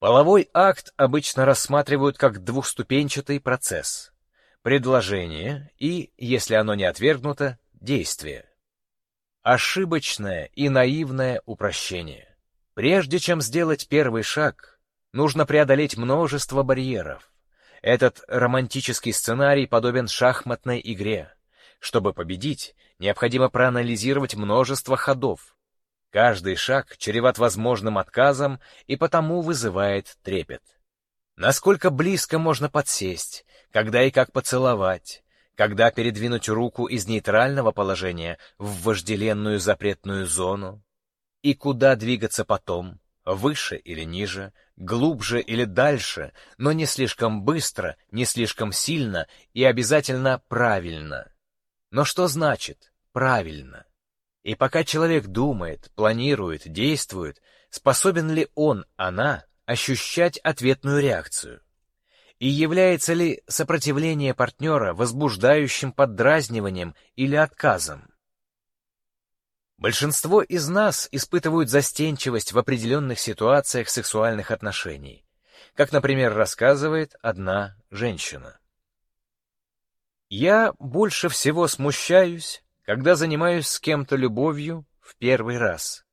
Половой акт обычно рассматривают как двухступенчатый процесс. Предложение и, если оно не отвергнуто, действие. Ошибочное и наивное упрощение. Прежде чем сделать первый шаг, нужно преодолеть множество барьеров. Этот романтический сценарий подобен шахматной игре. Чтобы победить, необходимо проанализировать множество ходов. Каждый шаг чреват возможным отказом и потому вызывает трепет. Насколько близко можно подсесть, когда и как поцеловать, когда передвинуть руку из нейтрального положения в вожделенную запретную зону, и куда двигаться потом, выше или ниже, глубже или дальше, но не слишком быстро, не слишком сильно и обязательно правильно. Но что значит правильно? И пока человек думает, планирует, действует, способен ли он, она, ощущать ответную реакцию? И является ли сопротивление партнера возбуждающим поддразниванием или отказом? Большинство из нас испытывают застенчивость в определенных ситуациях сексуальных отношений, как, например, рассказывает одна женщина. «Я больше всего смущаюсь, когда занимаюсь с кем-то любовью в первый раз.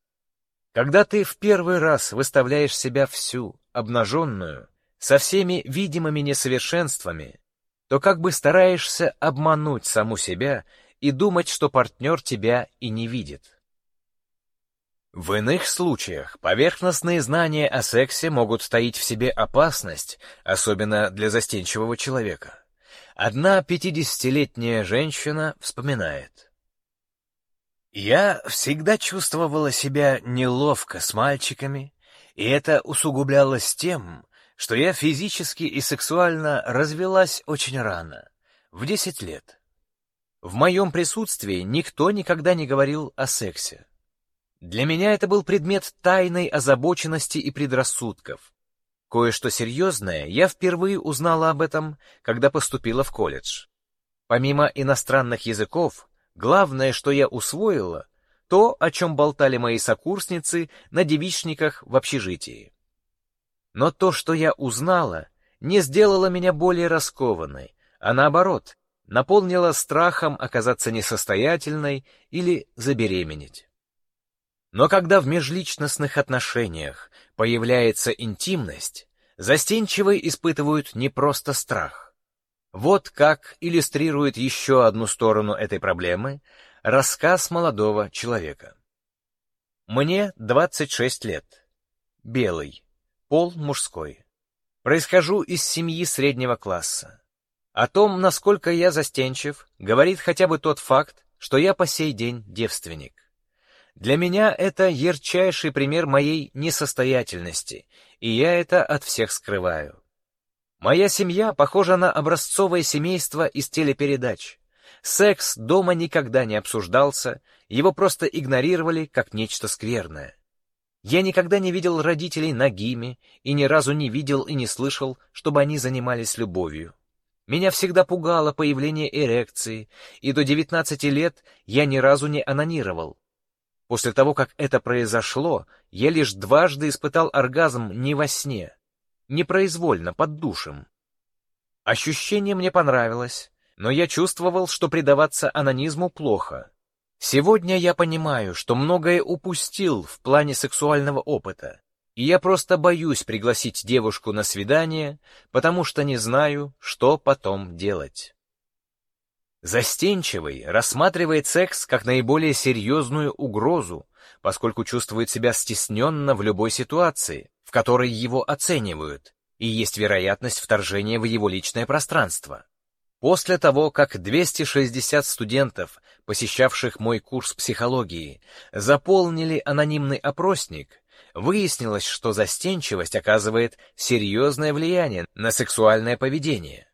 Когда ты в первый раз выставляешь себя всю, обнаженную, со всеми видимыми несовершенствами, то как бы стараешься обмануть саму себя и думать, что партнер тебя и не видит. В иных случаях поверхностные знания о сексе могут таить в себе опасность, особенно для застенчивого человека. Одна пятидесятилетняя женщина вспоминает. «Я всегда чувствовала себя неловко с мальчиками, и это усугублялось тем, что я физически и сексуально развелась очень рано, в 10 лет. В моем присутствии никто никогда не говорил о сексе. Для меня это был предмет тайной озабоченности и предрассудков. Кое-что серьезное я впервые узнала об этом, когда поступила в колледж. Помимо иностранных языков, главное, что я усвоила, то, о чем болтали мои сокурсницы на девичниках в общежитии. Но то, что я узнала, не сделало меня более раскованной, а наоборот, наполнило страхом оказаться несостоятельной или забеременеть. Но когда в межличностных отношениях появляется интимность, застенчивые испытывают не просто страх. Вот как иллюстрирует еще одну сторону этой проблемы рассказ молодого человека. Мне 26 лет. Белый. Пол мужской. Происхожу из семьи среднего класса. О том, насколько я застенчив, говорит хотя бы тот факт, что я по сей день девственник. Для меня это ярчайший пример моей несостоятельности, и я это от всех скрываю. Моя семья похожа на образцовое семейство из телепередач. Секс дома никогда не обсуждался, его просто игнорировали как нечто скверное. Я никогда не видел родителей нагими и ни разу не видел и не слышал, чтобы они занимались любовью. Меня всегда пугало появление эрекции, и до 19 лет я ни разу не анонировал. После того, как это произошло, я лишь дважды испытал оргазм не во сне, непроизвольно, под душем. Ощущение мне понравилось, но я чувствовал, что предаваться анонизму плохо. Сегодня я понимаю, что многое упустил в плане сексуального опыта, и я просто боюсь пригласить девушку на свидание, потому что не знаю, что потом делать. Застенчивый рассматривает секс как наиболее серьезную угрозу, поскольку чувствует себя стесненно в любой ситуации, в которой его оценивают, и есть вероятность вторжения в его личное пространство. После того, как 260 студентов, посещавших мой курс психологии, заполнили анонимный опросник, выяснилось, что застенчивость оказывает серьезное влияние на сексуальное поведение.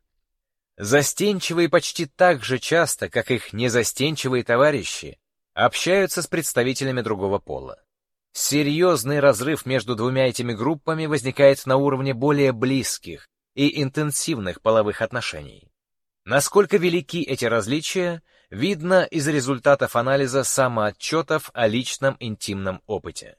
Застенчивые почти так же часто, как их незастенчивые товарищи, общаются с представителями другого пола. Серьезный разрыв между двумя этими группами возникает на уровне более близких и интенсивных половых отношений. Насколько велики эти различия, видно из результатов анализа самоотчетов о личном интимном опыте.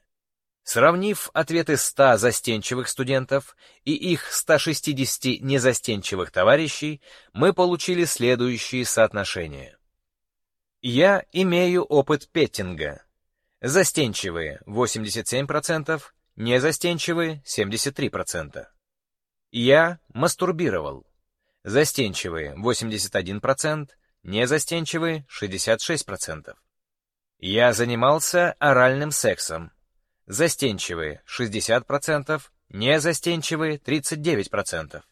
Сравнив ответы 100 застенчивых студентов и их 160 незастенчивых товарищей, мы получили следующие соотношения. Я имею опыт петтинга. Застенчивые 87%, незастенчивые 73%. Я мастурбировал. Застенчивые 81%, незастенчивые 66%. Я занимался оральным сексом Застенчивые 60%, незастенчивые 39%.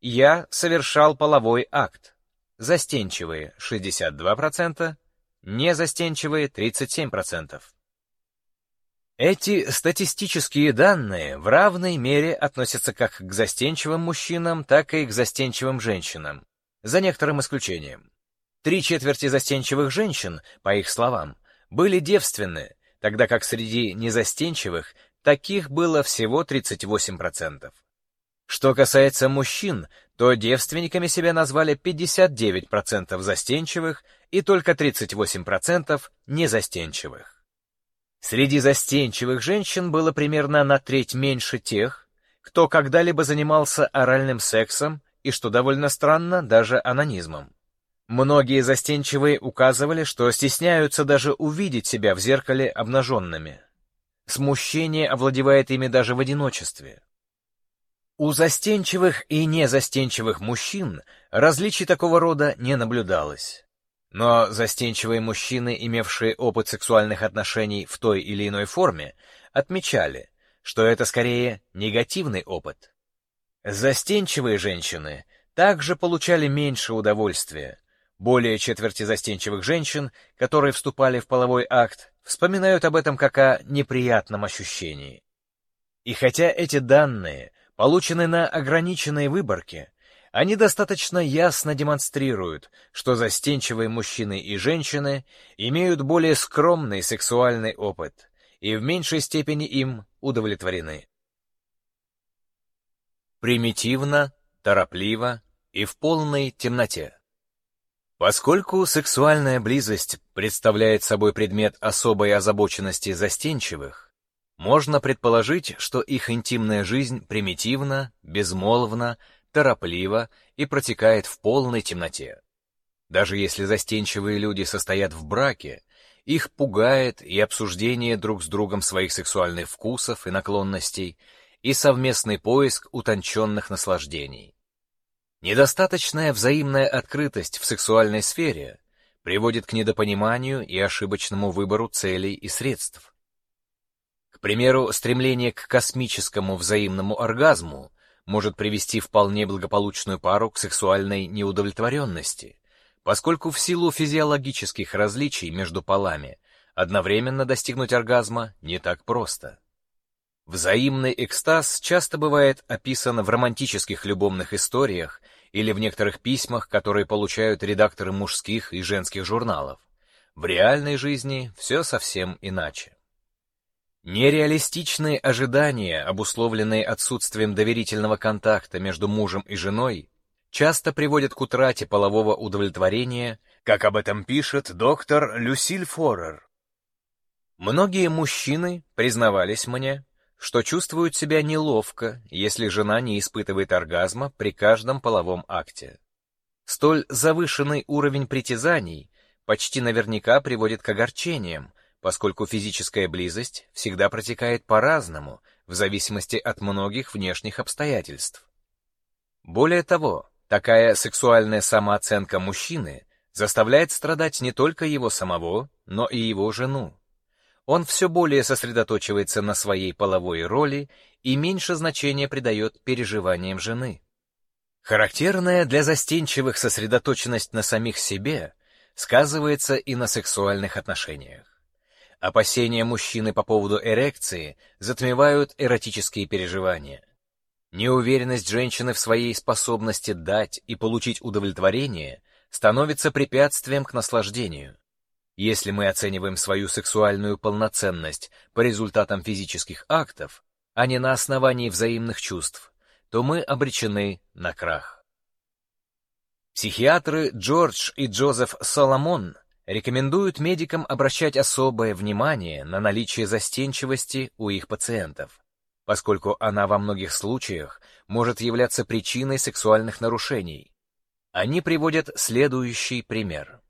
Я совершал половой акт. Застенчивые 62%, незастенчивые 37%. Эти статистические данные в равной мере относятся как к застенчивым мужчинам, так и к застенчивым женщинам, за некоторым исключением. Три четверти застенчивых женщин, по их словам, были девственны, тогда как среди незастенчивых таких было всего 38%. Что касается мужчин, то девственниками себя назвали 59% застенчивых и только 38% незастенчивых. Среди застенчивых женщин было примерно на треть меньше тех, кто когда-либо занимался оральным сексом и, что довольно странно, даже анонизмом. Многие застенчивые указывали, что стесняются даже увидеть себя в зеркале обнаженными. Смущение овладевает ими даже в одиночестве. У застенчивых и незастенчивых мужчин различий такого рода не наблюдалось. Но застенчивые мужчины, имевшие опыт сексуальных отношений в той или иной форме, отмечали, что это скорее негативный опыт. Застенчивые женщины также получали меньше удовольствия, более четверти застенчивых женщин, которые вступали в половой акт, вспоминают об этом как о неприятном ощущении. И хотя эти данные получены на ограниченной выборке, Они достаточно ясно демонстрируют, что застенчивые мужчины и женщины имеют более скромный сексуальный опыт и в меньшей степени им удовлетворены. Примитивно, торопливо и в полной темноте. Поскольку сексуальная близость представляет собой предмет особой озабоченности застенчивых, можно предположить, что их интимная жизнь примитивна, безмолвна, тороплива и протекает в полной темноте. Даже если застенчивые люди состоят в браке, их пугает и обсуждение друг с другом своих сексуальных вкусов и наклонностей, и совместный поиск утонченных наслаждений. Недостаточная взаимная открытость в сексуальной сфере приводит к недопониманию и ошибочному выбору целей и средств. К примеру, стремление к космическому взаимному оргазму может привести вполне благополучную пару к сексуальной неудовлетворенности, поскольку в силу физиологических различий между полами одновременно достигнуть оргазма не так просто. Взаимный экстаз часто бывает описан в романтических любовных историях или в некоторых письмах, которые получают редакторы мужских и женских журналов. В реальной жизни все совсем иначе. Нереалистичные ожидания, обусловленные отсутствием доверительного контакта между мужем и женой, часто приводят к утрате полового удовлетворения, как об этом пишет доктор Люсиль Форер. Многие мужчины признавались мне, что чувствуют себя неловко, если жена не испытывает оргазма при каждом половом акте. Столь завышенный уровень притязаний почти наверняка приводит к огорчениям, поскольку физическая близость всегда протекает по-разному, в зависимости от многих внешних обстоятельств. Более того, такая сексуальная самооценка мужчины заставляет страдать не только его самого, но и его жену он все более сосредоточивается на своей половой роли и меньше значения придает переживаниям жены. Характерная для застенчивых сосредоточенность на самих себе сказывается и на сексуальных отношениях. Опасения мужчины по поводу эрекции затмевают эротические переживания. Неуверенность женщины в своей способности дать и получить удовлетворение становится препятствием к наслаждению. Если мы оцениваем свою сексуальную полноценность по результатам физических актов, а не на основании взаимных чувств, то мы обречены на крах. Психиатры Джордж и Джозеф Соломон рекомендуют медикам обращать особое внимание на наличие застенчивости у их пациентов, поскольку она во многих случаях может являться причиной сексуальных нарушений. Они приводят следующий пример.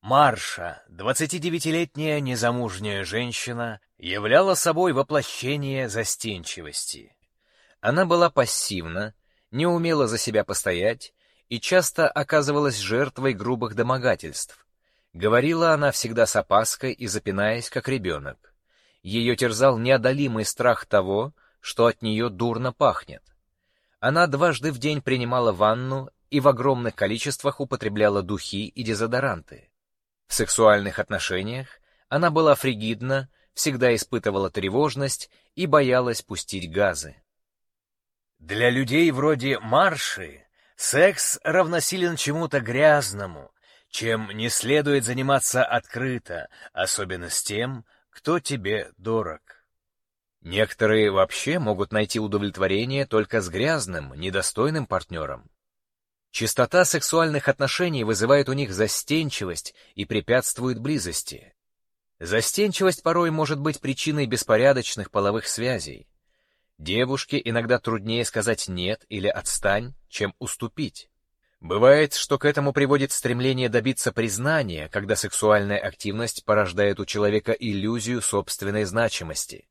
Марша, 29-летняя незамужняя женщина, являла собой воплощение застенчивости. Она была пассивна, не умела за себя постоять и часто оказывалась жертвой грубых домогательств. Говорила она всегда с опаской и запинаясь, как ребенок. Ее терзал неодолимый страх того, что от нее дурно пахнет. Она дважды в день принимала ванну и в огромных количествах употребляла духи и дезодоранты. В сексуальных отношениях она была фригидна, всегда испытывала тревожность и боялась пустить газы. Для людей вроде Марши секс равносилен чему-то грязному, чем не следует заниматься открыто, особенно с тем, кто тебе дорог. Некоторые вообще могут найти удовлетворение только с грязным, недостойным партнером. Чистота сексуальных отношений вызывает у них застенчивость и препятствует близости. Застенчивость порой может быть причиной беспорядочных половых связей. Девушке иногда труднее сказать «нет» или «отстань», чем уступить. Бывает, что к этому приводит стремление добиться признания, когда сексуальная активность порождает у человека иллюзию собственной значимости.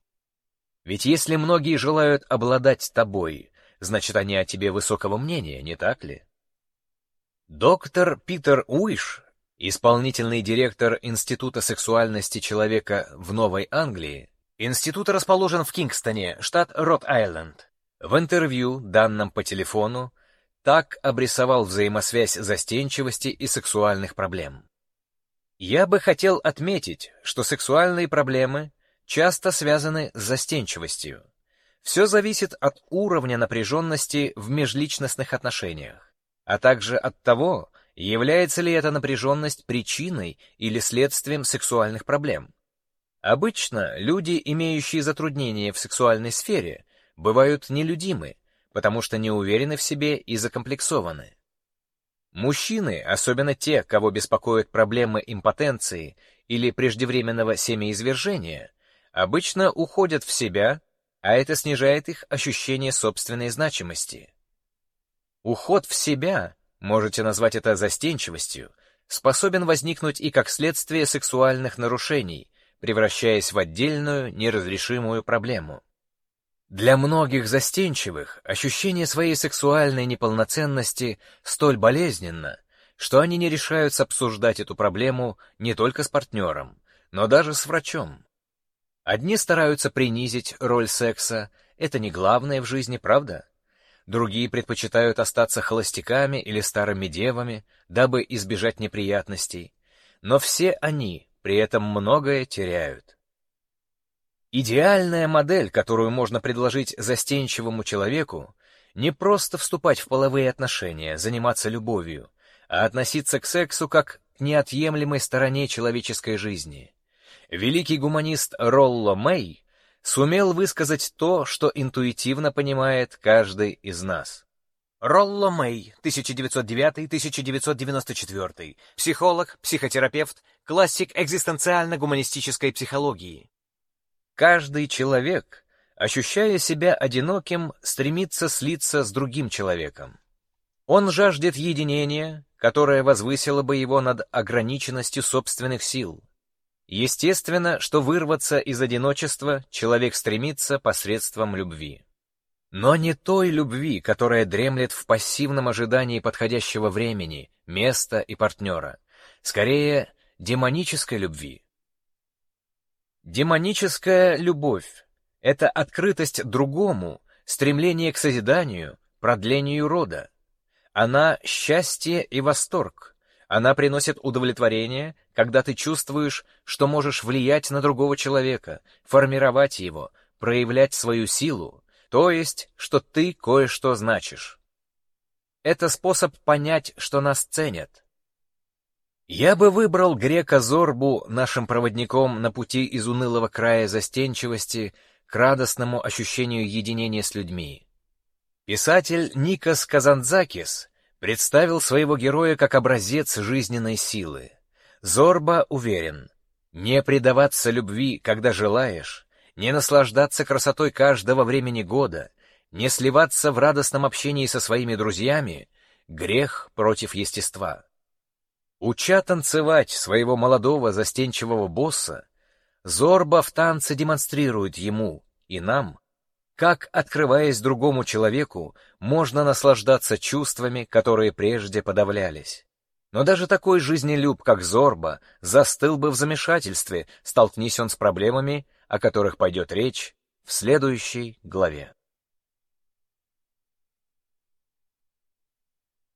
Ведь если многие желают обладать тобой, значит, они о тебе высокого мнения, не так ли? Доктор Питер Уиш, исполнительный директор Института сексуальности человека в Новой Англии, институт расположен в Кингстоне, штат Рот-Айленд. В интервью, данном по телефону, так обрисовал взаимосвязь застенчивости и сексуальных проблем. Я бы хотел отметить, что сексуальные проблемы часто связаны с застенчивостью. Все зависит от уровня напряженности в межличностных отношениях. а также от того, является ли эта напряженность причиной или следствием сексуальных проблем. Обычно люди, имеющие затруднения в сексуальной сфере, бывают нелюдимы, потому что не уверены в себе и закомплексованы. Мужчины, особенно те, кого беспокоят проблемы импотенции или преждевременного семяизвержения, обычно уходят в себя, а это снижает их ощущение собственной значимости. Уход в себя, можете назвать это застенчивостью, способен возникнуть и как следствие сексуальных нарушений, превращаясь в отдельную неразрешимую проблему. Для многих застенчивых ощущение своей сексуальной неполноценности столь болезненно, что они не решаются обсуждать эту проблему не только с партнером, но даже с врачом. Одни стараются принизить роль секса, это не главное в жизни, правда? Другие предпочитают остаться холостяками или старыми девами, дабы избежать неприятностей. Но все они при этом многое теряют. Идеальная модель, которую можно предложить застенчивому человеку, не просто вступать в половые отношения, заниматься любовью, а относиться к сексу как к неотъемлемой стороне человеческой жизни. Великий гуманист Ролло Мэй сумел высказать то, что интуитивно понимает каждый из нас. Ролло Мэй, 1909-1994, психолог, психотерапевт, классик экзистенциально-гуманистической психологии. Каждый человек, ощущая себя одиноким, стремится слиться с другим человеком. Он жаждет единения, которое возвысило бы его над ограниченностью собственных сил. Естественно, что вырваться из одиночества человек стремится посредством любви. Но не той любви, которая дремлет в пассивном ожидании подходящего времени, места и партнера. Скорее, демонической любви, Демоническая любовь — это открытость другому, стремление к созиданию, продлению рода. Она — счастье и восторг. Она приносит удовлетворение, когда ты чувствуешь, что можешь влиять на другого человека, формировать его, проявлять свою силу, то есть, что ты кое-что значишь. Это способ понять, что нас ценят, я бы выбрал грека Зорбу нашим проводником на пути из унылого края застенчивости к радостному ощущению единения с людьми. Писатель Никос Казанзакис представил своего героя как образец жизненной силы. Зорба уверен, не предаваться любви, когда желаешь, не наслаждаться красотой каждого времени года, не сливаться в радостном общении со своими друзьями — грех против естества. Уча танцевать своего молодого застенчивого босса, Зорба в танце демонстрирует ему и нам, как, открываясь другому человеку, можно наслаждаться чувствами, которые прежде подавлялись. Но даже такой жизнелюб, как Зорба, застыл бы в замешательстве, столкнись он с проблемами, о которых пойдет речь в следующей главе.